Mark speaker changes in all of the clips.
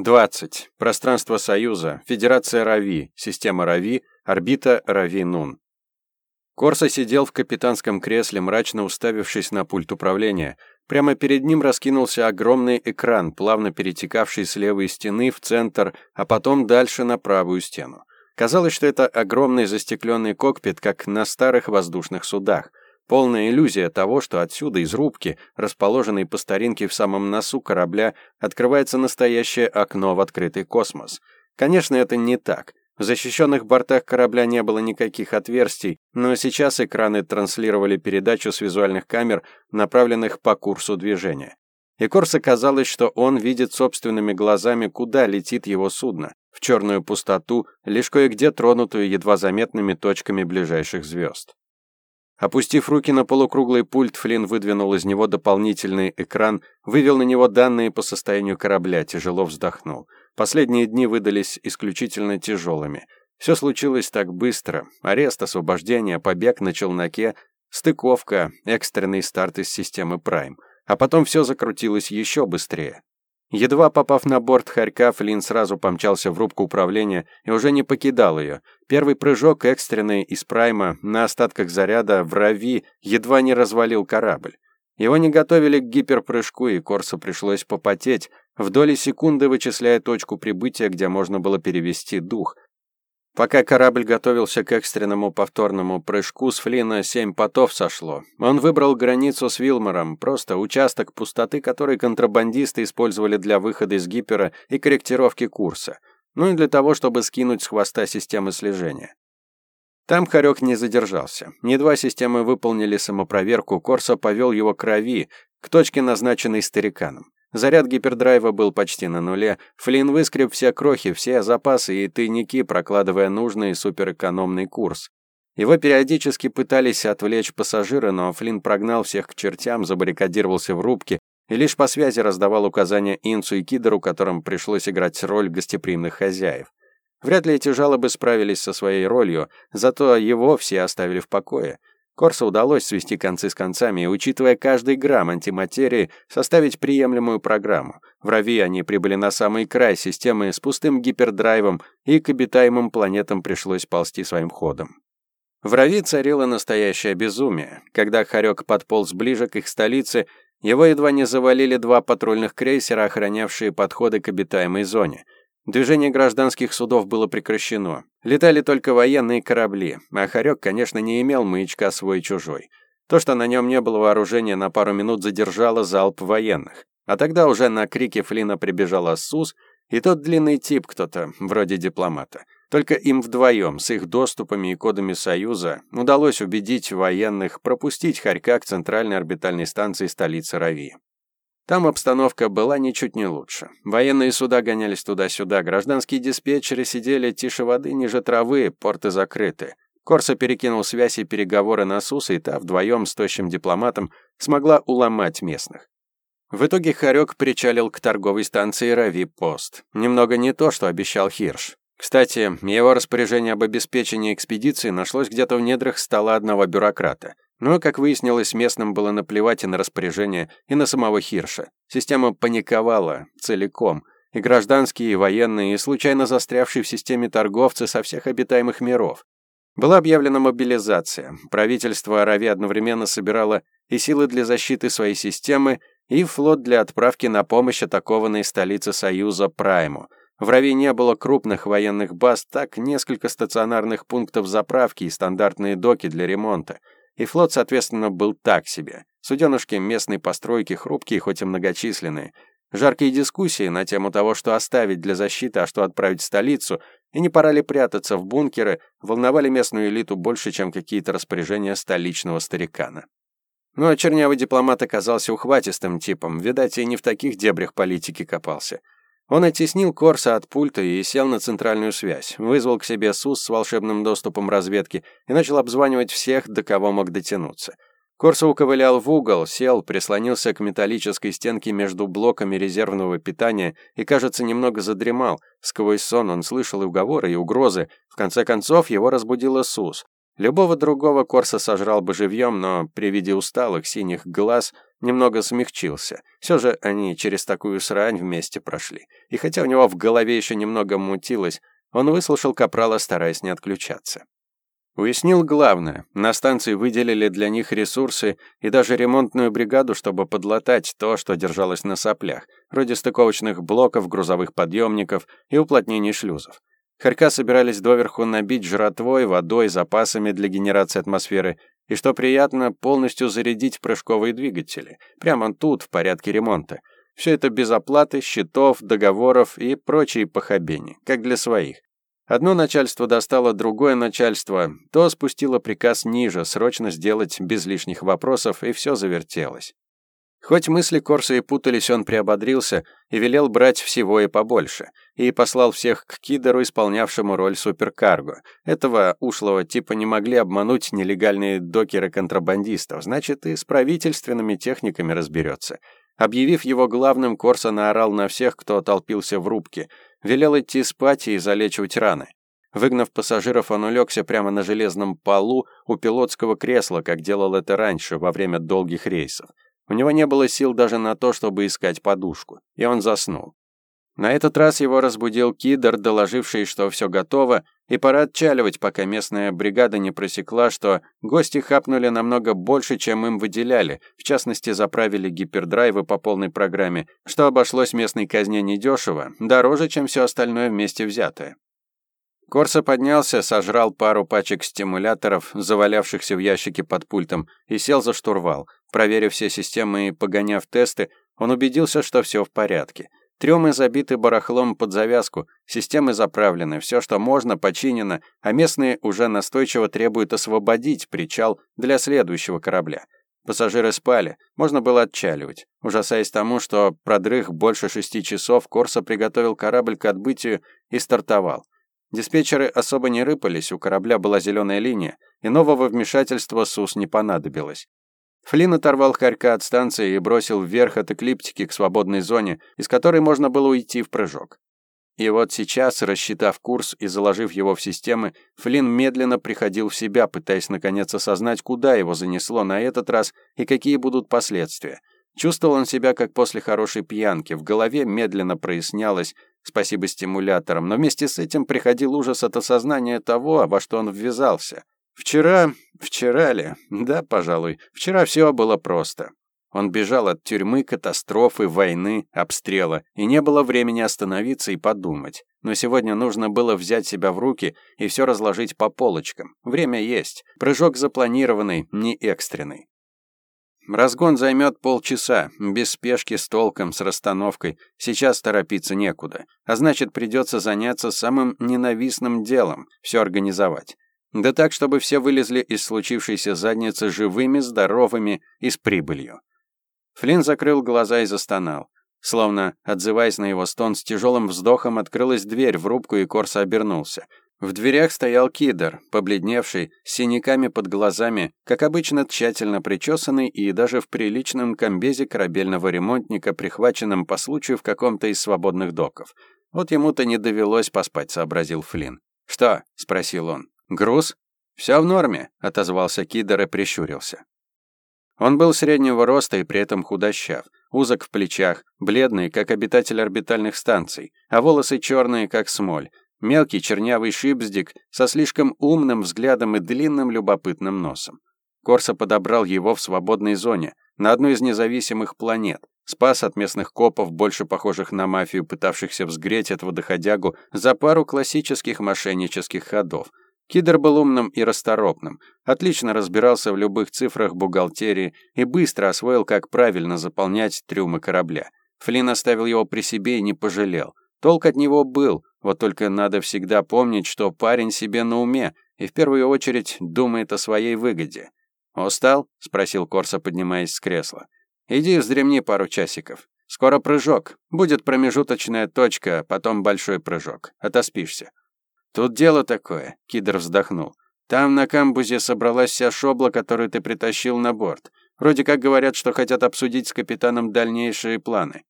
Speaker 1: 20. Пространство Союза. Федерация Рави. Система Рави. Орбита Рави-Нун. Корса сидел в капитанском кресле, мрачно уставившись на пульт управления. Прямо перед ним раскинулся огромный экран, плавно перетекавший с левой стены в центр, а потом дальше на правую стену. Казалось, что это огромный застекленный кокпит, как на старых воздушных судах. Полная иллюзия того, что отсюда, из рубки, расположенной по старинке в самом носу корабля, открывается настоящее окно в открытый космос. Конечно, это не так. В защищенных бортах корабля не было никаких отверстий, но сейчас экраны транслировали передачу с визуальных камер, направленных по курсу движения. И Корса казалось, что он видит собственными глазами, куда летит его судно, в черную пустоту, лишь кое-где тронутую едва заметными точками ближайших звезд. Опустив руки на полукруглый пульт, Флинн выдвинул из него дополнительный экран, вывел на него данные по состоянию корабля, тяжело вздохнул. Последние дни выдались исключительно тяжелыми. Все случилось так быстро. Арест, освобождение, побег на челноке, стыковка, экстренный старт из системы Prime. А потом все закрутилось еще быстрее. Едва попав на борт Харька, Флинн сразу помчался в рубку управления и уже не покидал ее. Первый прыжок экстренный из прайма на остатках заряда в Рави едва не развалил корабль. Его не готовили к гиперпрыжку, и Корсу пришлось попотеть, в доли секунды вычисляя точку прибытия, где можно было перевести дух. Пока корабль готовился к экстренному повторному прыжку, с Флина семь потов сошло. Он выбрал границу с Вилмором, просто участок пустоты, который контрабандисты использовали для выхода из гипера и корректировки курса, ну и для того, чтобы скинуть с хвоста системы слежения. Там Харек не задержался. Едва системы выполнили самопроверку, Корсо повел его к Рави, к точке, назначенной стариканом. Заряд гипердрайва был почти на нуле. Флинн выскреб все крохи, все запасы и тайники, прокладывая нужный суперэкономный курс. Его периодически пытались отвлечь пассажиры, но Флинн прогнал всех к чертям, забаррикадировался в рубке и лишь по связи раздавал указания Инцу и Кидеру, которым пришлось играть роль гостеприимных хозяев. Вряд ли эти жалобы справились со своей ролью, зато его все оставили в покое. Корсу удалось свести концы с концами учитывая каждый грамм антиматерии, составить приемлемую программу. В Рави они прибыли на самый край системы с пустым гипердрайвом, и к обитаемым планетам пришлось ползти своим ходом. В Рави царило настоящее безумие. Когда Харек подполз ближе к их столице, его едва не завалили два патрульных крейсера, охранявшие подходы к обитаемой зоне — Движение гражданских судов было прекращено. Летали только военные корабли, а конечно, не имел маячка свой-чужой. То, что на нем не было вооружения, на пару минут задержало залп военных. А тогда уже на крики Флина прибежал Ассус и тот длинный тип кто-то, вроде дипломата. Только им вдвоем, с их доступами и кодами Союза, удалось убедить военных пропустить Харька к центральной орбитальной станции столицы Рави. Там обстановка была ничуть не лучше. Военные суда гонялись туда-сюда, гражданские диспетчеры сидели тише воды ниже травы, порты закрыты. Корса перекинул связь и переговоры на СУС, и та вдвоем с тощим дипломатом смогла уломать местных. В итоге Харек причалил к торговой станции Рави-Пост. Немного не то, что обещал Хирш. Кстати, его распоряжение об обеспечении экспедиции нашлось где-то в недрах стола одного бюрократа. Но, как выяснилось, местным было наплевать и на распоряжение, и на самого Хирша. Система паниковала целиком. И гражданские, и военные, и случайно застрявшие в системе торговцы со всех обитаемых миров. Была объявлена мобилизация. Правительство Арави одновременно собирало и силы для защиты своей системы, и флот для отправки на помощь атакованной столице Союза Прайму. В Рави не было крупных военных баз, так несколько стационарных пунктов заправки и стандартные доки для ремонта – и флот, соответственно, был так себе. Суденышки местной постройки хрупкие, хоть и многочисленные. Жаркие дискуссии на тему того, что оставить для защиты, а что отправить в столицу, и не пора ли прятаться в бункеры, волновали местную элиту больше, чем какие-то распоряжения столичного старикана. Ну а чернявый дипломат оказался ухватистым типом, видать, и не в таких дебрях политики копался. Он оттеснил Корса от пульта и сел на центральную связь, вызвал к себе СУС с волшебным доступом разведки и начал обзванивать всех, до кого мог дотянуться. Корса уковылял в угол, сел, прислонился к металлической стенке между блоками резервного питания и, кажется, немного задремал. Сквозь сон он слышал и уговоры, и угрозы. В конце концов, его разбудила СУС. Любого другого Корса сожрал бы живьем, но при виде усталых синих глаз немного смягчился. Все же они через такую срань вместе прошли. И хотя у него в голове еще немного мутилось, он выслушал Капрала, стараясь не отключаться. Уяснил главное. На станции выделили для них ресурсы и даже ремонтную бригаду, чтобы подлатать то, что держалось на соплях, вроде стыковочных блоков, грузовых подъемников и уплотнений шлюзов. Харька собирались доверху набить жратвой, водой, запасами для генерации атмосферы и, что приятно, полностью зарядить прыжковые двигатели. Прямо тут, в порядке ремонта. Все это без оплаты, счетов, договоров и прочей похабени, как для своих. Одно начальство достало другое начальство, то спустило приказ ниже, срочно сделать без лишних вопросов, и все завертелось. Хоть мысли Корса и путались, он приободрился и велел брать всего и побольше, и послал всех к Кидеру, исполнявшему роль суперкарго. Этого ушлого типа не могли обмануть нелегальные докеры-контрабандистов, значит, и с правительственными техниками разберется. Объявив его главным, Корса наорал на всех, кто толпился в рубке, велел идти спать и залечивать раны. Выгнав пассажиров, он улегся прямо на железном полу у пилотского кресла, как делал это раньше, во время долгих рейсов. У него не было сил даже на то, чтобы искать подушку, и он заснул. На этот раз его разбудил Кидер, доложивший, что все готово, и пора отчаливать, пока местная бригада не просекла, что гости хапнули намного больше, чем им выделяли, в частности, заправили гипердрайвы по полной программе, что обошлось местной казне недешево, дороже, чем все остальное вместе взятое. Корса поднялся, сожрал пару пачек стимуляторов, завалявшихся в ящике под пультом, и сел за штурвал. Проверив все системы и погоняв тесты, он убедился, что все в порядке. Трюмы забиты барахлом под завязку, системы заправлены, все, что можно, починено, а местные уже настойчиво требуют освободить причал для следующего корабля. Пассажиры спали, можно было отчаливать. Ужасаясь тому, что продрых больше шести часов, Корса приготовил корабль к отбытию и стартовал. Диспетчеры особо не рыпались, у корабля была зеленая линия, и нового вмешательства СУС не понадобилось. Флинн оторвал Харька от станции и бросил вверх от эклиптики к свободной зоне, из которой можно было уйти в прыжок. И вот сейчас, рассчитав курс и заложив его в системы, Флинн медленно приходил в себя, пытаясь наконец осознать, куда его занесло на этот раз и какие будут последствия. Чувствовал он себя как после хорошей пьянки, в голове медленно прояснялось, спасибо стимуляторам, но вместе с этим приходил ужас от осознания того, во что он ввязался. Вчера... вчера ли? Да, пожалуй. Вчера все было просто. Он бежал от тюрьмы, катастрофы, войны, обстрела, и не было времени остановиться и подумать. Но сегодня нужно было взять себя в руки и все разложить по полочкам. Время есть. Прыжок запланированный, не экстренный. Разгон займет полчаса, без спешки, с толком, с расстановкой. Сейчас торопиться некуда. А значит, придется заняться самым ненавистным делом – все организовать. Да так, чтобы все вылезли из случившейся задницы живыми, здоровыми и с прибылью. Флинн закрыл глаза и застонал. Словно, отзываясь на его стон, с тяжелым вздохом открылась дверь в рубку, и Корса обернулся – в дверях стоял Кидер, побледневший, с синяками под глазами, как обычно тщательно причесанный и даже в приличном комбезе корабельного ремонтника, прихваченном по случаю в каком-то из свободных доков. Вот ему-то не довелось поспать, сообразил Флинн. «Что?» — спросил он. «Груз?» «Все в норме», — отозвался Кидер и прищурился. Он был среднего роста и при этом худощав, узок в плечах, бледный, как обитатель орбитальных станций, а волосы черные, как смоль, Мелкий чернявый шипздик со слишком умным взглядом и длинным любопытным носом. Корса подобрал его в свободной зоне, на одной из независимых планет, спас от местных копов, больше похожих на мафию, пытавшихся взгреть этого доходягу за пару классических мошеннических ходов. Кидр был умным и расторопным, отлично разбирался в любых цифрах бухгалтерии и быстро освоил, как правильно заполнять трюмы корабля. Флинн оставил его при себе и не пожалел. Толк от него был, вот только надо всегда помнить, что парень себе на уме и в первую очередь думает о своей выгоде. «Устал?» — спросил Корса, поднимаясь с кресла. «Иди вздремни пару часиков. Скоро прыжок. Будет промежуточная точка, потом большой прыжок. Отоспишься». «Тут дело такое», — Кидр вздохнул. «Там на камбузе собралась вся шобла, которую ты притащил на борт. Вроде как говорят, что хотят обсудить с капитаном дальнейшие планы.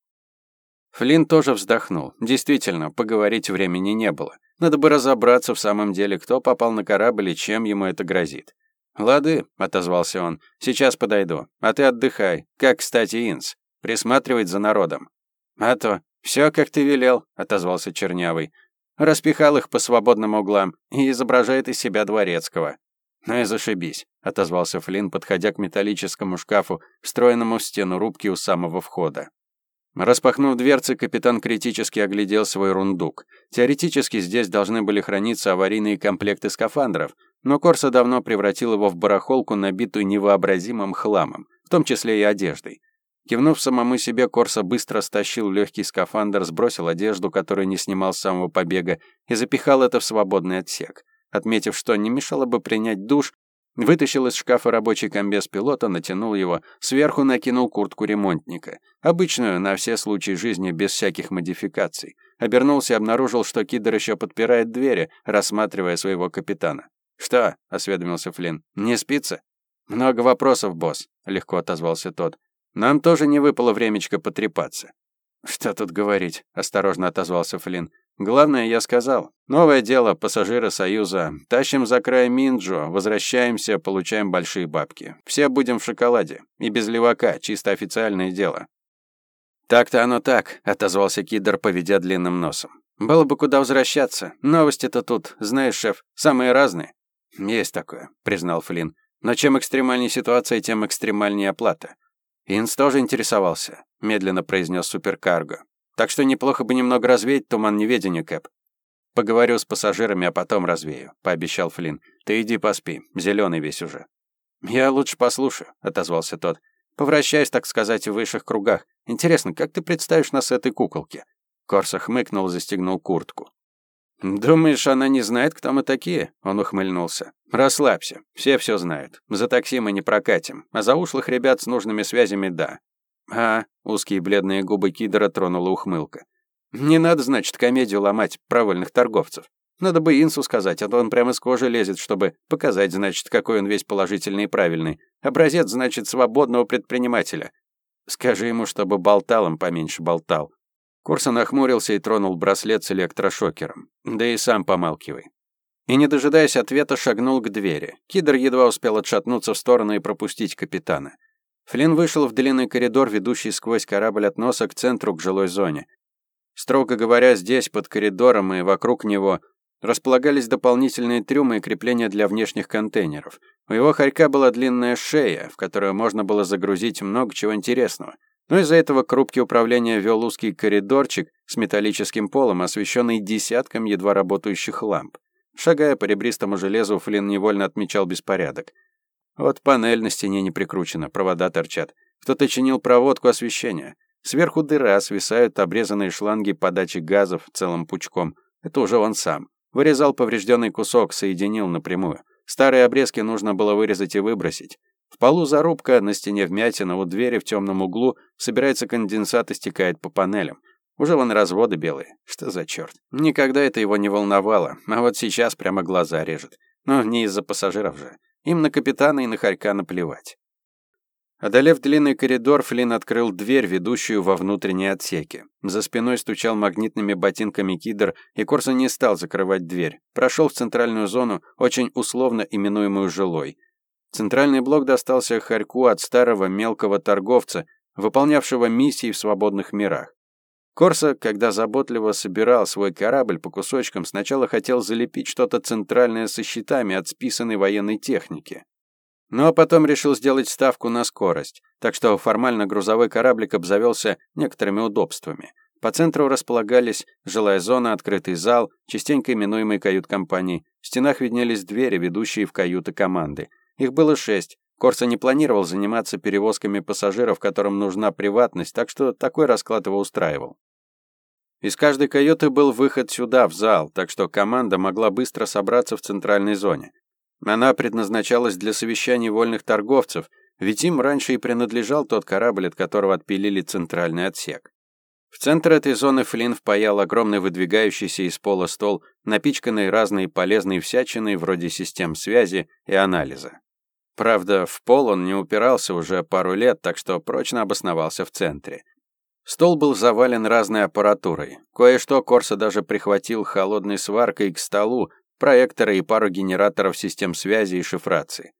Speaker 1: Флинн тоже вздохнул. Действительно, поговорить времени не было. Надо бы разобраться в самом деле, кто попал на корабль и чем ему это грозит. «Лады», — отозвался он, — «сейчас подойду. А ты отдыхай. Как, кстати, Инс. Присматривать за народом». «А то. Все, как ты велел», — отозвался Чернявый. Распихал их по свободным углам и изображает из себя дворецкого. «Ну и зашибись», — отозвался Флинн, подходя к металлическому шкафу, встроенному в стену рубки у самого входа. Распахнув дверцы, капитан критически оглядел свой рундук. Теоретически здесь должны были храниться аварийные комплекты скафандров, но Корса давно превратил его в барахолку, набитую невообразимым хламом, в том числе и одеждой. Кивнув самому себе, Корса быстро стащил легкий скафандр, сбросил одежду, которую не снимал с самого побега, и запихал это в свободный отсек. Отметив, что не мешало бы принять душ, вытащил из шкафа рабочий комбез пилота, натянул его, сверху накинул куртку ремонтника, обычную на все случаи жизни без всяких модификаций. Обернулся и обнаружил, что Кидер еще подпирает двери, рассматривая своего капитана. «Что?» — осведомился Флинн. «Не спится?» «Много вопросов, босс», — легко отозвался тот. «Нам тоже не выпало времечко потрепаться». «Что тут говорить?» — осторожно отозвался Флинн. «Главное, я сказал. Новое дело, пассажиры Союза. Тащим за край Минджо, возвращаемся, получаем большие бабки. Все будем в шоколаде. И без левака, чисто официальное дело». «Так-то оно так», — отозвался Кидр, поведя длинным носом. «Было бы куда возвращаться. Новости-то тут, знаешь, шеф, самые разные». «Есть такое», — признал Флинн. «Но чем экстремальнее ситуация, тем экстремальнее оплата». «Инс тоже интересовался», — медленно произнес суперкарго. «Так что неплохо бы немного развеять туман неведения, Кэп». «Поговорю с пассажирами, а потом развею», — пообещал Флинн. «Ты иди поспи, зеленый весь уже». «Я лучше послушаю», — отозвался тот. «Повращаюсь, так сказать, в высших кругах. Интересно, как ты представишь нас этой куколке?» Корса хмыкнул, застегнул куртку. «Думаешь, она не знает, кто мы такие?» Он ухмыльнулся. «Расслабься. Все все знают. За такси мы не прокатим. А за ушлых ребят с нужными связями — да». «А...» — узкие бледные губы Кидора тронула ухмылка. «Не надо, значит, комедию ломать провольных торговцев. Надо бы Инсу сказать, а то он прямо с кожи лезет, чтобы показать, значит, какой он весь положительный и правильный. Образец, значит, свободного предпринимателя. Скажи ему, чтобы болтал им поменьше болтал. Корсон нахмурился и тронул браслет с электрошокером. «Да и сам помалкивай». И, не дожидаясь ответа, шагнул к двери. Кидр едва успел отшатнуться в сторону и пропустить капитана. Флинн вышел в длинный коридор, ведущий сквозь корабль от носа к центру, к жилой зоне. Строго говоря, здесь, под коридором и вокруг него, располагались дополнительные трюмы и крепления для внешних контейнеров. У его хорька была длинная шея, в которую можно было загрузить много чего интересного — но из-за этого к рубке управления вел узкий коридорчик с металлическим полом, освещенный десятком едва работающих ламп. Шагая по ребристому железу, Флинн невольно отмечал беспорядок. Вот панель на стене не прикручена, провода торчат. Кто-то чинил проводку освещения. Сверху дыра, свисают обрезанные шланги подачи газов целым пучком. Это уже он сам. Вырезал поврежденный кусок, соединил напрямую. Старые обрезки нужно было вырезать и выбросить. В полу зарубка, на стене вмятина, у двери в темном углу собирается конденсат и стекает по панелям. Уже вон разводы белые. Что за черт? Никогда это его не волновало, а вот сейчас прямо глаза режет. Но не из-за пассажиров же. Им на капитана и на хорька наплевать. Одолев длинный коридор, Флинн открыл дверь, ведущую во внутренние отсеки. За спиной стучал магнитными ботинками кидр, и Корса не стал закрывать дверь. Прошел в центральную зону, очень условно именуемую «жилой». Центральный блок достался Харьку от старого мелкого торговца, выполнявшего миссии в свободных мирах. Корса, когда заботливо собирал свой корабль по кусочкам, сначала хотел залепить что-то центральное со щитами от списанной военной техники. Ну а потом решил сделать ставку на скорость, так что формально грузовой кораблик обзавелся некоторыми удобствами. По центру располагались жилая зона, открытый зал, частенько именуемый кают-компанией. В стенах виднелись двери, ведущие в каюты команды. Их было шесть. Корса не планировал заниматься перевозками пассажиров, которым нужна приватность, так что такой расклад его устраивал. Из каждой каюты был выход сюда, в зал, так что команда могла быстро собраться в центральной зоне. Она предназначалась для совещаний вольных торговцев, ведь им раньше и принадлежал тот корабль, от которого отпилили центральный отсек. В центр этой зоны Флинн впаял огромный выдвигающийся из пола стол, напичканный разной полезной всячиной вроде систем связи и анализа. Правда, в пол он не упирался уже пару лет, так что прочно обосновался в центре. Стол был завален разной аппаратурой. Кое-что Корса даже прихватил холодной сваркой к столу, проекторы и пару генераторов систем связи и шифрации.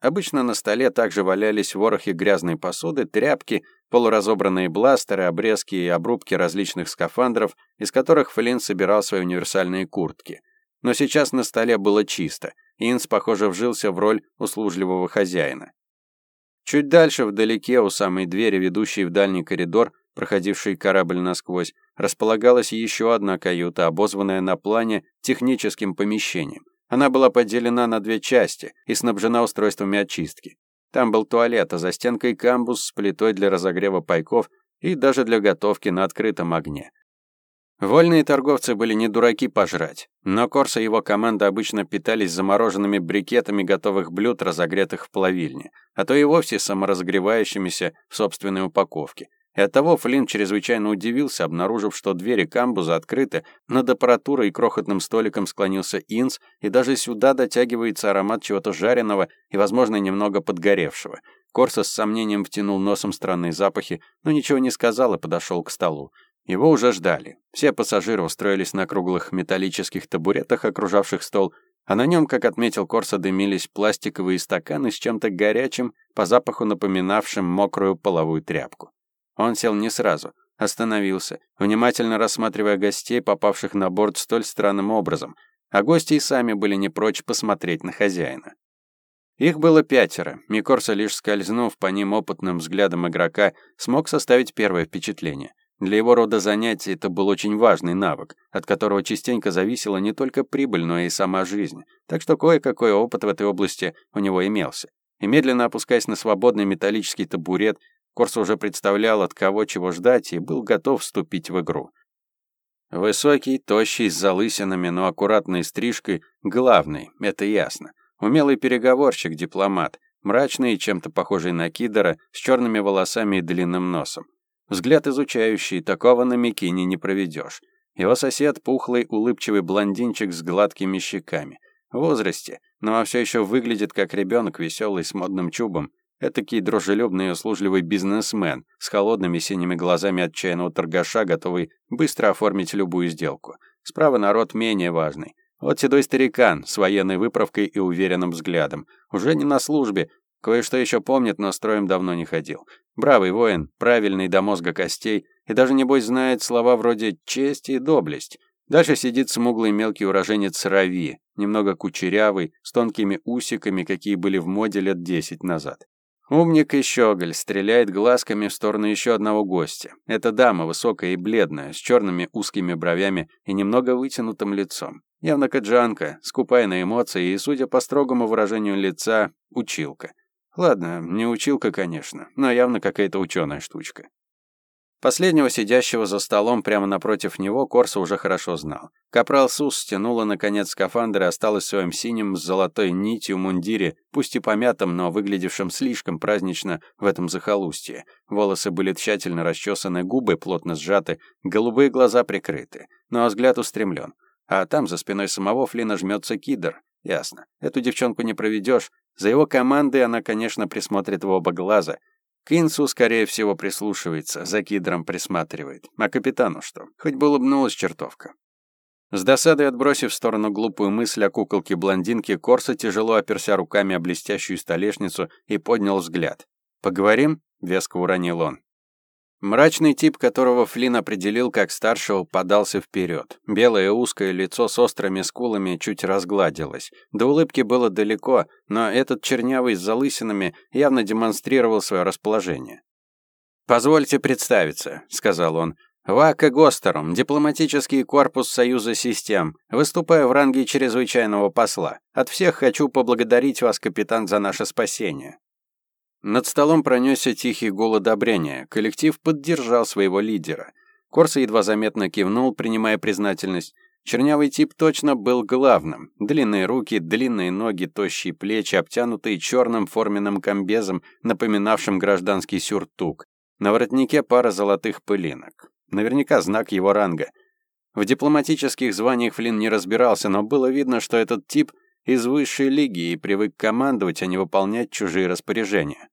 Speaker 1: Обычно на столе также валялись ворохи грязной посуды, тряпки, полуразобранные бластеры, обрезки и обрубки различных скафандров, из которых Флинн собирал свои универсальные куртки. Но сейчас на столе было чисто. Инс, похоже, вжился в роль услужливого хозяина. Чуть дальше, вдалеке, у самой двери, ведущей в дальний коридор, проходивший корабль насквозь, располагалась еще одна каюта, обозванная на плане техническим помещением. Она была поделена на две части и снабжена устройствами очистки. Там был туалет, а за стенкой камбус с плитой для разогрева пайков и даже для готовки на открытом огне. Вольные торговцы были не дураки пожрать, но Корса и его команда обычно питались замороженными брикетами готовых блюд, разогретых в плавильне, а то и вовсе саморазогревающимися в собственной упаковке. И оттого Флинн чрезвычайно удивился, обнаружив, что двери камбуза открыты, над аппаратурой и крохотным столиком склонился Инс, и даже сюда дотягивается аромат чего-то жареного и, возможно, немного подгоревшего. Корса с сомнением втянул носом странные запахи, но ничего не сказал и подошел к столу. Его уже ждали. Все пассажиры устроились на круглых металлических табуретах, окружавших стол, а на нем, как отметил Корса, дымились пластиковые стаканы с чем-то горячим, по запаху напоминавшим мокрую половую тряпку. Он сел не сразу, остановился, внимательно рассматривая гостей, попавших на борт столь странным образом, а гости и сами были не прочь посмотреть на хозяина. Их было пятеро, Микорса, лишь скользнув по ним опытным взглядом игрока, смог составить первое впечатление. Для его рода занятий это был очень важный навык, от которого частенько зависела не только прибыль, но и сама жизнь, так что кое-какой опыт в этой области у него имелся. И медленно опускаясь на свободный металлический табурет, Корс уже представлял, от кого чего ждать, и был готов вступить в игру. Высокий, тощий, с залысинами, но аккуратной стрижкой, главный, это ясно. Умелый переговорщик, дипломат, мрачный и чем-то похожий на кидора, с черными волосами и длинным носом. Взгляд изучающий, такого на Микине не проведешь. Его сосед — пухлый, улыбчивый блондинчик с гладкими щеками. В возрасте, но все еще выглядит как ребенок, веселый, с модным чубом. Этакий дружелюбный и услужливый бизнесмен с холодными синими глазами отчаянного торгаша, готовый быстро оформить любую сделку. Справа народ менее важный. Вот седой старикан с военной выправкой и уверенным взглядом. Уже не на службе, кое-что еще помнит, но строем давно не ходил. Бравый воин, правильный до мозга костей, и даже, небось, знает слова вроде «честь» и «доблесть». Дальше сидит смуглый мелкий уроженец Рави, немного кучерявый, с тонкими усиками, какие были в моде лет десять назад. Умник и щеголь стреляет глазками в сторону еще одного гостя. Это дама, высокая и бледная, с черными узкими бровями и немного вытянутым лицом. Явно каджанка, скупая на эмоции и, судя по строгому выражению лица, училка. Ладно, не училка, конечно, но явно какая-то ученая штучка. Последнего сидящего за столом прямо напротив него Корса уже хорошо знал. Капрал Сус стянула, наконец, скафандр и осталась в своем синем с золотой нитью мундире, пусть и помятом, но выглядевшем слишком празднично в этом захолустье. Волосы были тщательно расчесаны, губы плотно сжаты, голубые глаза прикрыты, но взгляд устремлен. А там за спиной самого Флина жмется кидр. Ясно. Эту девчонку не проведешь. За его командой она, конечно, присмотрит в оба глаза — к Инсу, скорее всего, прислушивается, за кидром присматривает. А капитану что? Хоть бы улыбнулась чертовка. С досадой отбросив в сторону глупую мысль о куколке-блондинке, Корса тяжело оперся руками о блестящую столешницу и поднял взгляд. «Поговорим?» — веско уронил он. Мрачный тип, которого Флинн определил как старшего, подался вперед. Белое узкое лицо с острыми скулами чуть разгладилось. До улыбки было далеко, но этот чернявый с залысинами явно демонстрировал свое расположение. «Позвольте представиться», — сказал он. «Вака Гостером, дипломатический корпус Союза систем. Выступаю в ранге чрезвычайного посла. От всех хочу поблагодарить вас, капитан, за наше спасение». Над столом пронесся тихий гул одобрения. Коллектив поддержал своего лидера. Корса едва заметно кивнул, принимая признательность. Чернявый тип точно был главным. Длинные руки, длинные ноги, тощие плечи, обтянутые черным форменным комбезом, напоминавшим гражданский сюртук. На воротнике пара золотых пылинок. Наверняка знак его ранга. В дипломатических званиях Флинн не разбирался, но было видно, что этот тип из высшей лиги и привык командовать, а не выполнять чужие распоряжения.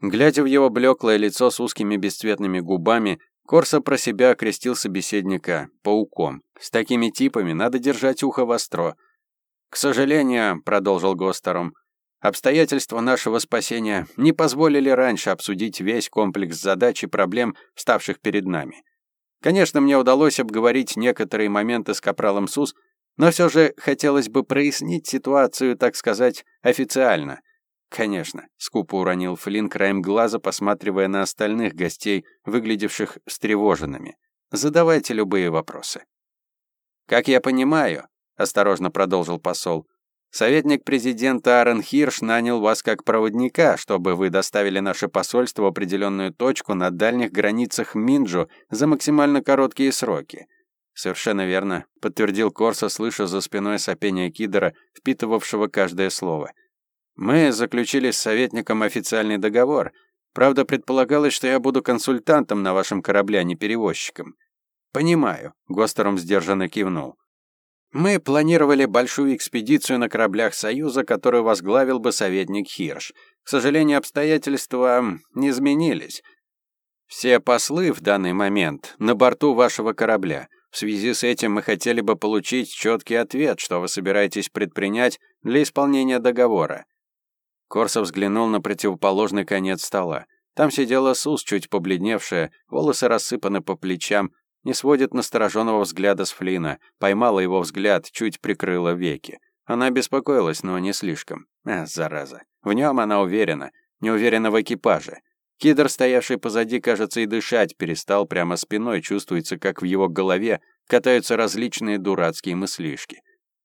Speaker 1: Глядя в его блеклое лицо с узкими бесцветными губами, Корса про себя окрестил собеседника пауком. С такими типами надо держать ухо востро. К сожалению, продолжил Гостером, обстоятельства нашего спасения не позволили раньше обсудить весь комплекс задач и проблем, вставших перед нами. Конечно, мне удалось обговорить некоторые моменты с капралом СУС, но все же хотелось бы прояснить ситуацию, так сказать, официально. Конечно, скупо уронил Флинн краем глаза, посматривая на остальных гостей, выглядевших встревоженными. Задавайте любые вопросы. Как я понимаю, осторожно продолжил посол, советник президента Аарон Хирш нанял вас как проводника, чтобы вы доставили наше посольство в определенную точку на дальних границах Минджу за максимально короткие сроки. Совершенно верно, подтвердил Корса, слыша за спиной сопение Кидера, впитывавшего каждое слово. Мы заключили с советником официальный договор. Правда, предполагалось, что я буду консультантом на вашем корабле, а не перевозчиком. Понимаю, Гостером сдержанно кивнул. Мы планировали большую экспедицию на кораблях Союза, которую возглавил бы советник Хирш. К сожалению, обстоятельства не изменились. Все послы в данный момент на борту вашего корабля. В связи с этим мы хотели бы получить четкий ответ, что вы собираетесь предпринять для исполнения договора. Корсов взглянул на противоположный конец стола. Там сидела Сус, чуть побледневшая, волосы рассыпаны по плечам, не сводит настороженного взгляда с Флина, поймала его взгляд, чуть прикрыла веки. Она беспокоилась, но не слишком. А, зараза. В нем она уверена, не уверена в экипаже. Кидр, стоявший позади, кажется, и дышать перестал прямо спиной, чувствуется, как в его голове катаются различные дурацкие мыслишки.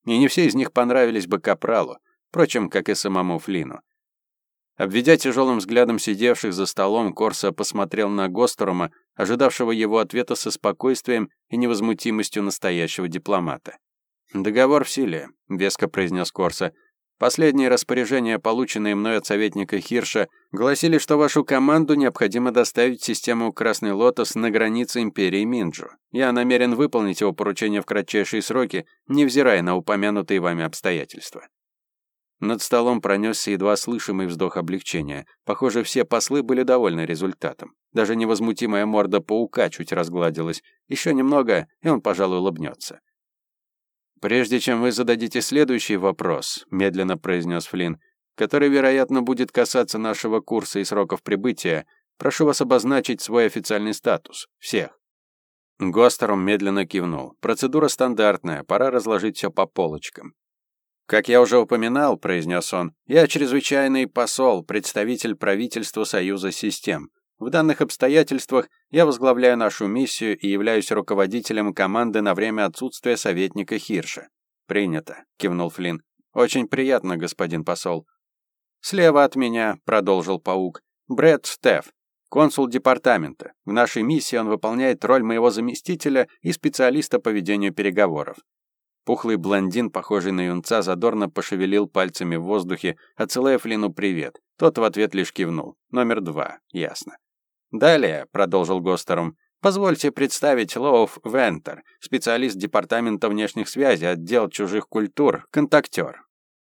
Speaker 1: И не все из них понравились бы Капралу, впрочем, как и самому Флину. Обведя тяжелым взглядом сидевших за столом, Корса посмотрел на Гострома, ожидавшего его ответа со спокойствием и невозмутимостью настоящего дипломата. «Договор в силе», — веско произнес Корса. «Последние распоряжения, полученные мной от советника Хирша, гласили, что вашу команду необходимо доставить в систему «Красный лотос» на границе Империи Минджу. Я намерен выполнить его поручение в кратчайшие сроки, невзирая на упомянутые вами обстоятельства». Над столом пронесся едва слышимый вздох облегчения. Похоже, все послы были довольны результатом. Даже невозмутимая морда паука чуть разгладилась. Еще немного, и он, пожалуй, улыбнется. «Прежде чем вы зададите следующий вопрос», — медленно произнес Флинн, который, вероятно, будет касаться нашего курса и сроков прибытия, прошу вас обозначить свой официальный статус. Всех. Гостером медленно кивнул. Процедура стандартная, пора разложить все по полочкам. «Как я уже упоминал», — произнес он, — «я чрезвычайный посол, представитель правительства Союза систем. В данных обстоятельствах я возглавляю нашу миссию и являюсь руководителем команды на время отсутствия советника Хирша». «Принято», — кивнул Флинн. «Очень приятно, господин посол». «Слева от меня», — продолжил паук, — «Брэд Стеф, консул департамента. В нашей миссии он выполняет роль моего заместителя и специалиста по ведению переговоров. Пухлый блондин, похожий на юнца, задорно пошевелил пальцами в воздухе, отсылая Флину привет. Тот в ответ лишь кивнул. Номер два. Ясно. «Далее», — продолжил Гостером, — «позвольте представить Лоуф Вентер, специалист Департамента внешних связей, отдел чужих культур, контактер».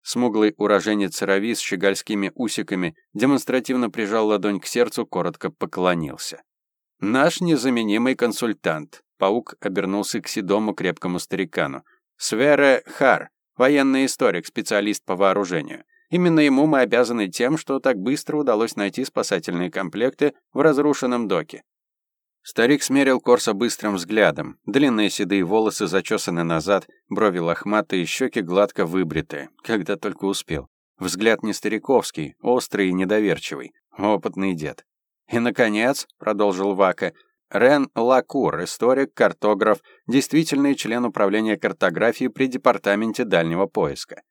Speaker 1: Смуглый уроженец Рави с щегольскими усиками демонстративно прижал ладонь к сердцу, коротко поклонился. «Наш незаменимый консультант», — паук обернулся к седому крепкому старикану. Свере Хар, военный историк, специалист по вооружению. Именно ему мы обязаны тем, что так быстро удалось найти спасательные комплекты в разрушенном доке. Старик смерил Корса быстрым взглядом. Длинные седые волосы зачесаны назад, брови лохматые, щеки гладко выбритые, когда только успел. Взгляд не стариковский, острый и недоверчивый. Опытный дед. «И, наконец», — продолжил Вака, Рен Лакур, историк, картограф, действительный член управления картографии при департаменте дальнего поиска.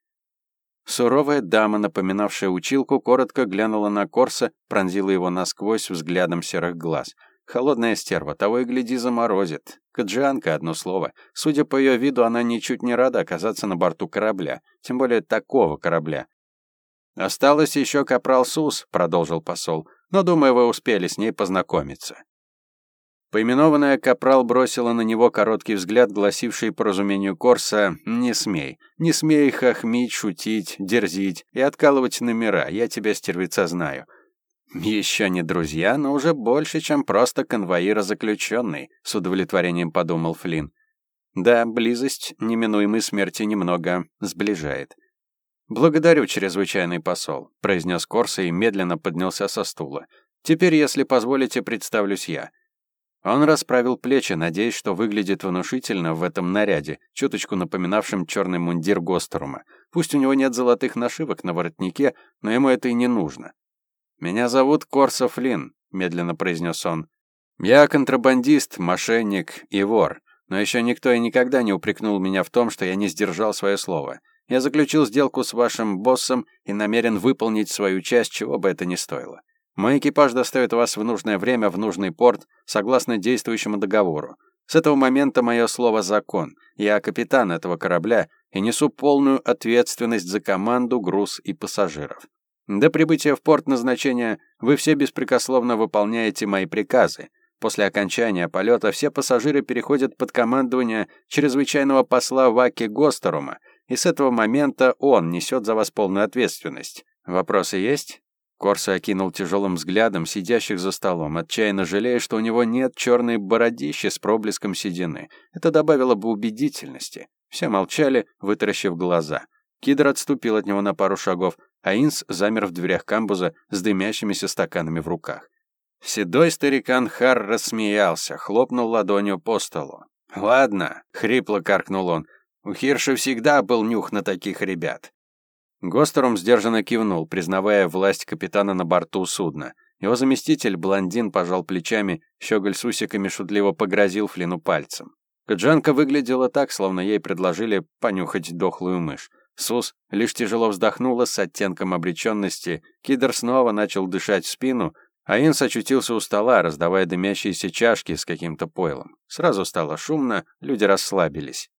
Speaker 1: Суровая дама, напоминавшая училку, коротко глянула на Корса, пронзила его насквозь взглядом серых глаз. Холодная стерва, того и гляди заморозит. Каджианка, одно слово. Судя по ее виду, она ничуть не рада оказаться на борту корабля, тем более такого корабля. «Осталось еще капрал Сус», — продолжил посол, «но, думаю, вы успели с ней познакомиться». Поименованная Капрал бросила на него короткий взгляд, гласивший по разумению Корса «Не смей, не смей хохмить, шутить, дерзить и откалывать номера, я тебя, стервеца, знаю». Еще не друзья, но уже больше, чем просто конвоира заключенный, с удовлетворением подумал Флинн. Да, близость неминуемой смерти немного сближает. «Благодарю, чрезвычайный посол», — произнес Корса и медленно поднялся со стула. «Теперь, если позволите, представлюсь я». Он расправил плечи, надеясь, что выглядит внушительно в этом наряде, чуточку напоминавшем черный мундир Гостерума. Пусть у него нет золотых нашивок на воротнике, но ему это и не нужно. «Меня зовут Корса Флинн», — медленно произнес он. «Я контрабандист, мошенник и вор, но еще никто и никогда не упрекнул меня в том, что я не сдержал свое слово. Я заключил сделку с вашим боссом и намерен выполнить свою часть, чего бы это ни стоило. Мой экипаж доставит вас в нужное время в нужный порт, согласно действующему договору. С этого момента мое слово закон. Я капитан этого корабля и несу полную ответственность за команду, груз и пассажиров. До прибытия в порт назначения вы все беспрекословно выполняете мои приказы. После окончания полета все пассажиры переходят под командование чрезвычайного посла Ваки Гостерума, и с этого момента он несет за вас полную ответственность. Вопросы есть? Корса окинул тяжелым взглядом сидящих за столом, отчаянно жалея, что у него нет черной бородищи с проблеском седины. Это добавило бы убедительности. Все молчали, вытаращив глаза. Кидр отступил от него на пару шагов, а Инс замер в дверях камбуза с дымящимися стаканами в руках. Седой старикан Хар рассмеялся, хлопнул ладонью по столу. «Ладно», — хрипло каркнул он, у Хирша всегда был нюх на таких ребят. Гостером сдержанно кивнул, признавая власть капитана на борту судна. Его заместитель, блондин, пожал плечами, щеголь с усиками шутливо погрозил Флину пальцем. Каджанка выглядела так, словно ей предложили понюхать дохлую мышь. Сус лишь тяжело вздохнула с оттенком обреченности, Кидр снова начал дышать в спину, а Инс очутился у стола, раздавая дымящиеся чашки с каким-то пойлом. Сразу стало шумно, люди расслабились.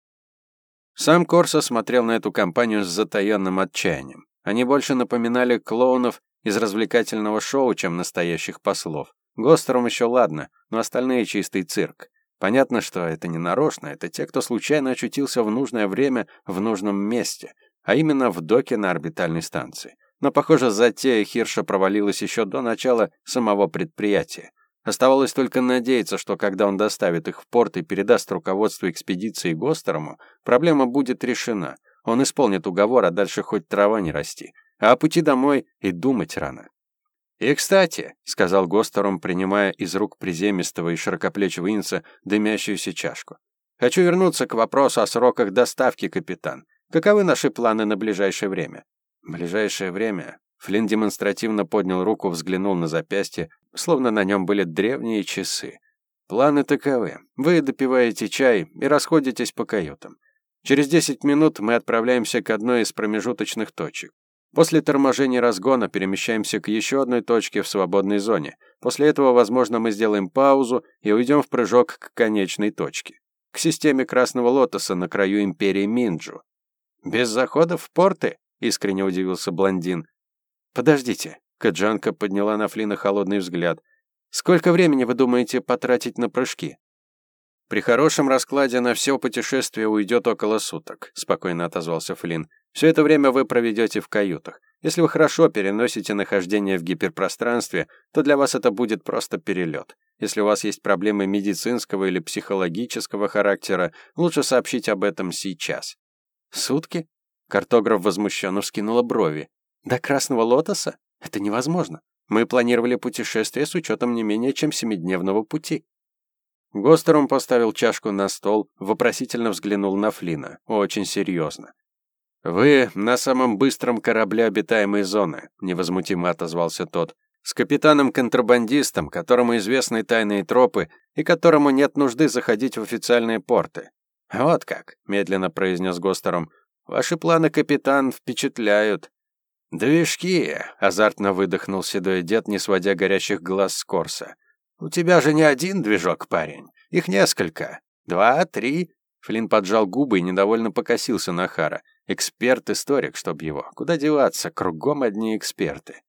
Speaker 1: Сам Корсо смотрел на эту компанию с затаённым отчаянием. Они больше напоминали клоунов из развлекательного шоу, чем настоящих послов. Гостером еще ладно, но остальные чистый цирк. Понятно, что это не нарочно, это те, кто случайно очутился в нужное время в нужном месте, а именно в доке на орбитальной станции. Но, похоже, затея Хирша провалилась еще до начала самого предприятия. Оставалось только надеяться, что когда он доставит их в порт и передаст руководство экспедиции Гостерому, проблема будет решена. Он исполнит уговор, а дальше хоть трава не расти. А о пути домой и думать рано. «И, кстати», — сказал Гостером, принимая из рук приземистого и широкоплечего инца дымящуюся чашку, «хочу вернуться к вопросу о сроках доставки, капитан. Каковы наши планы на ближайшее время?» «Ближайшее время?» Флинн демонстративно поднял руку, взглянул на запястье, словно на нем были древние часы. Планы таковы. Вы допиваете чай и расходитесь по каютам. Через 10 минут мы отправляемся к одной из промежуточных точек. После торможения разгона перемещаемся к еще одной точке в свободной зоне. После этого, возможно, мы сделаем паузу и уйдем в прыжок к конечной точке. К системе Красного Лотоса на краю империи Минджу. «Без заходов в порты?» — искренне удивился блондин. «Подождите», Каджанка подняла на Флина холодный взгляд. «Сколько времени вы думаете потратить на прыжки?» «При хорошем раскладе на все путешествие уйдет около суток», — спокойно отозвался Флин. «Все это время вы проведете в каютах. Если вы хорошо переносите нахождение в гиперпространстве, то для вас это будет просто перелет. Если у вас есть проблемы медицинского или психологического характера, лучше сообщить об этом сейчас». «Сутки?» Картограф возмущенно вскинула брови. «До Красного Лотоса? Это невозможно. Мы планировали путешествие с учетом не менее чем семидневного пути. Гостером поставил чашку на стол, вопросительно взглянул на Флина. Очень серьезно. «Вы на самом быстром корабле обитаемой зоны», — невозмутимо отозвался тот. «С капитаном-контрабандистом, которому известны тайные тропы и которому нет нужды заходить в официальные порты». «Вот как», — медленно произнес Гостером. «Ваши планы, капитан, впечатляют. «Движки!» — азартно выдохнул седой дед, не сводя горящих глаз с Корса. «У тебя же не один движок, парень. Их несколько. Два, три...» Флинн поджал губы и недовольно покосился на Хара. Эксперт-историк, чтоб его. Куда деваться, кругом одни эксперты.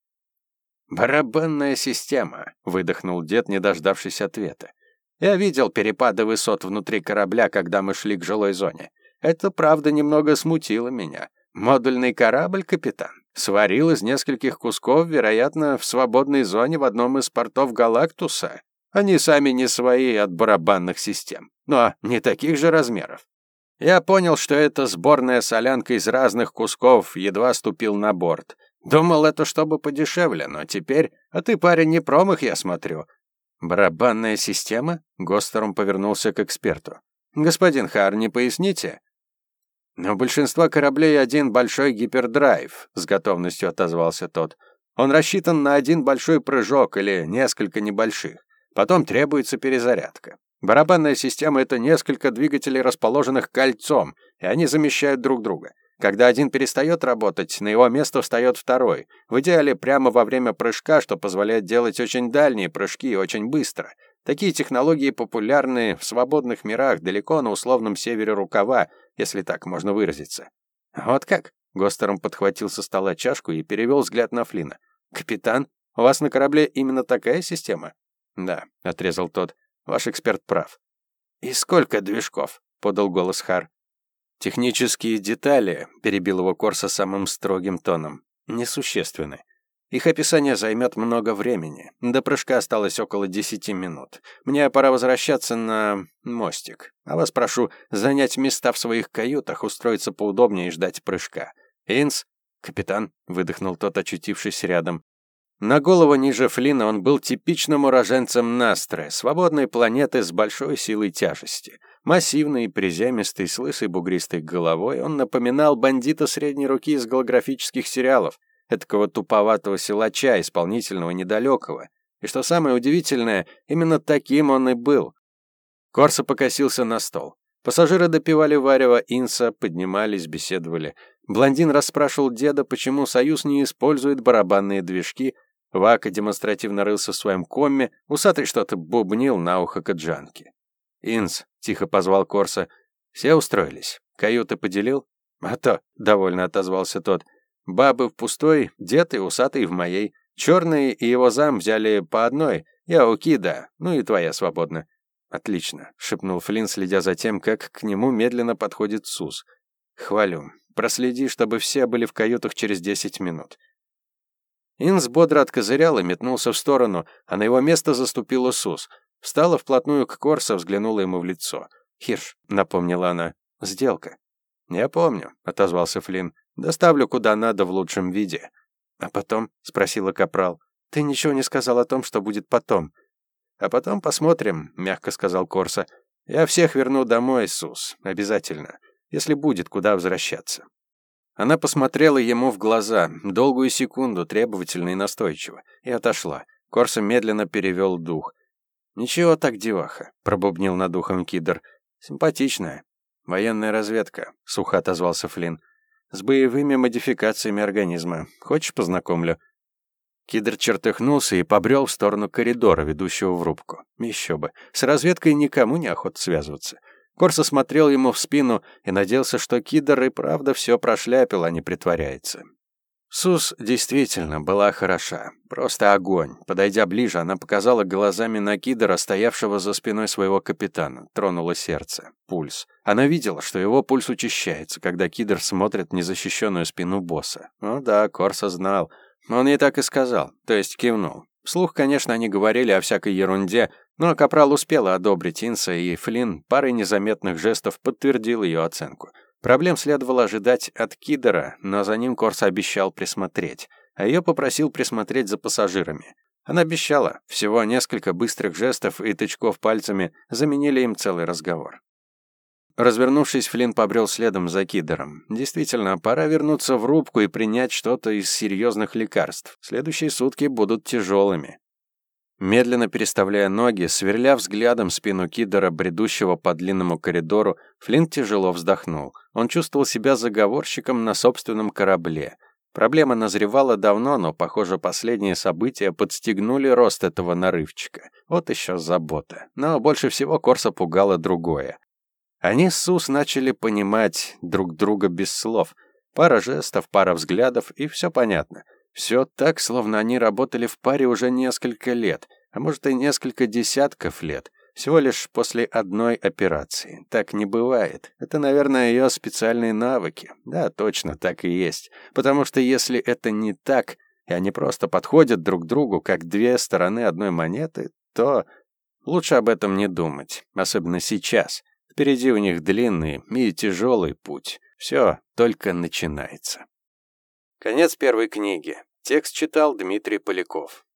Speaker 1: «Барабанная система», — выдохнул дед, не дождавшись ответа. «Я видел перепады высот внутри корабля, когда мы шли к жилой зоне. Это, правда, немного смутило меня. Модульный корабль, капитан? Сварил из нескольких кусков, вероятно, в свободной зоне в одном из портов Галактуса. Они сами не свои от барабанных систем, но не таких же размеров. Я понял, что это сборная солянка из разных кусков, едва ступил на борт. Думал, это чтобы подешевле, но теперь... А ты, парень, не промах, я смотрю. Барабанная система? Гостером повернулся к эксперту. Господин Хар, не поясните? Но большинство кораблей один большой гипердрайв, с готовностью отозвался тот. Он рассчитан на один большой прыжок или несколько небольших. Потом требуется перезарядка. Барабанная система — это несколько двигателей, расположенных кольцом, и они замещают друг друга. Когда один перестает работать, на его место встает второй. В идеале прямо во время прыжка, что позволяет делать очень дальние прыжки и очень быстро. Такие технологии популярны в свободных мирах далеко на условном севере рукава, если так можно выразиться. Вот как? Гостером подхватил со стола чашку и перевел взгляд на Флина. «Капитан, у вас на корабле именно такая система?» «Да», — отрезал тот. Ваш эксперт прав. И сколько движков? подал голос Хар. Технические детали, перебил его Корса самым строгим тоном, несущественны. Их описание займет много времени. До прыжка осталось около десяти минут. Мне пора возвращаться на мостик. А вас прошу занять места в своих каютах, устроиться поудобнее и ждать прыжка. Инс, капитан, выдохнул тот, очутившись рядом. На голову ниже Флина он был типичным уроженцем Настры, свободной планеты с большой силой тяжести. Массивный и приземистый, с лысой бугристой головой, он напоминал бандита средней руки из голографических сериалов, этакого туповатого силача, исполнительного недалекого. И что самое удивительное, именно таким он и был. Корса покосился на стол. Пассажиры допивали варево инса, поднимались, беседовали. Блондин расспрашивал деда, почему Союз не использует барабанные движки, Вака демонстративно рылся в своем комме, усатый что-то бубнил на ухо Каджанки. «Инс», — тихо позвал Корса, — «все устроились? Каюты поделил?» «А то», — довольно отозвался тот, — «бабы в пустой, дед и усатый в моей. Черный и его зам взяли по одной, я у Кида, ну и твоя свободна». «Отлично», — шепнул Флинн, следя за тем, как к нему медленно подходит Сус. «Хвалю. Проследи, чтобы все были в каютах через десять минут. Инс бодро откозырял и метнулся в сторону, а на его место заступила Сус. Встала вплотную к Корса, взглянула ему в лицо. «Хирш», — напомнила она, — «сделка». «Я помню», — отозвался Флинн. «Доставлю куда надо в лучшем виде». «А потом?» — спросила Капрал. «Ты ничего не сказал о том, что будет потом». «А потом посмотрим», — мягко сказал Корса. «Я всех верну домой, Сус, обязательно, если будет куда возвращаться». Она посмотрела ему в глаза, долгую секунду, требовательно и настойчиво, и отошла. Корса медленно перевел дух. «Ничего так, деваха», — пробубнил над ухом Кидр. «Симпатичная. Военная разведка», — сухо отозвался Флинн. «С боевыми модификациями организма. Хочешь, познакомлю?» Кидр чертыхнулся и побрел в сторону коридора, ведущего в рубку. Еще бы. С разведкой никому не охота связываться. Корса смотрел ему в спину и надеялся, что Кидр и правда все прошляпил, а не притворяется. Сус действительно была хороша. Просто огонь. Подойдя ближе, она показала глазами на Кидора, стоявшего за спиной своего капитана. Тронуло сердце. Пульс. Она видела, что его пульс учащается, когда Кидор смотрит незащищенную спину босса. Ну да, Корса знал. Он ей так и сказал, то есть кивнул. Вслух, конечно, они говорили о всякой ерунде, но Капрал успела одобрить Инса, и Флинн парой незаметных жестов подтвердил ее оценку. Проблем следовало ожидать от Кидера, но за ним Корс обещал присмотреть, а ее попросил присмотреть за пассажирами. Она обещала, всего несколько быстрых жестов и тычков пальцами заменили им целый разговор. Развернувшись, Флинн побрел следом за Кидером. Действительно, пора вернуться в рубку и принять что-то из серьезных лекарств. Следующие сутки будут тяжелыми. Медленно переставляя ноги, сверля взглядом спину Кидера, бредущего по длинному коридору, Флинт тяжело вздохнул. Он чувствовал себя заговорщиком на собственном корабле. Проблема назревала давно, но, похоже, последние события подстегнули рост этого нарывчика. Вот еще забота. Но больше всего Корса пугало другое. Они с Сус начали понимать друг друга без слов. Пара жестов, пара взглядов, и все понятно — все так, словно они работали в паре уже несколько лет, а может и несколько десятков лет. Всего лишь после одной операции. Так не бывает. Это, наверное, ее специальные навыки. Да, точно, так и есть. Потому что если это не так, и они просто подходят друг другу, как две стороны одной монеты, то лучше об этом не думать. Особенно сейчас. Впереди у них длинный и тяжелый путь. Все только начинается. Конец первой книги. Текст читал Дмитрий Поляков.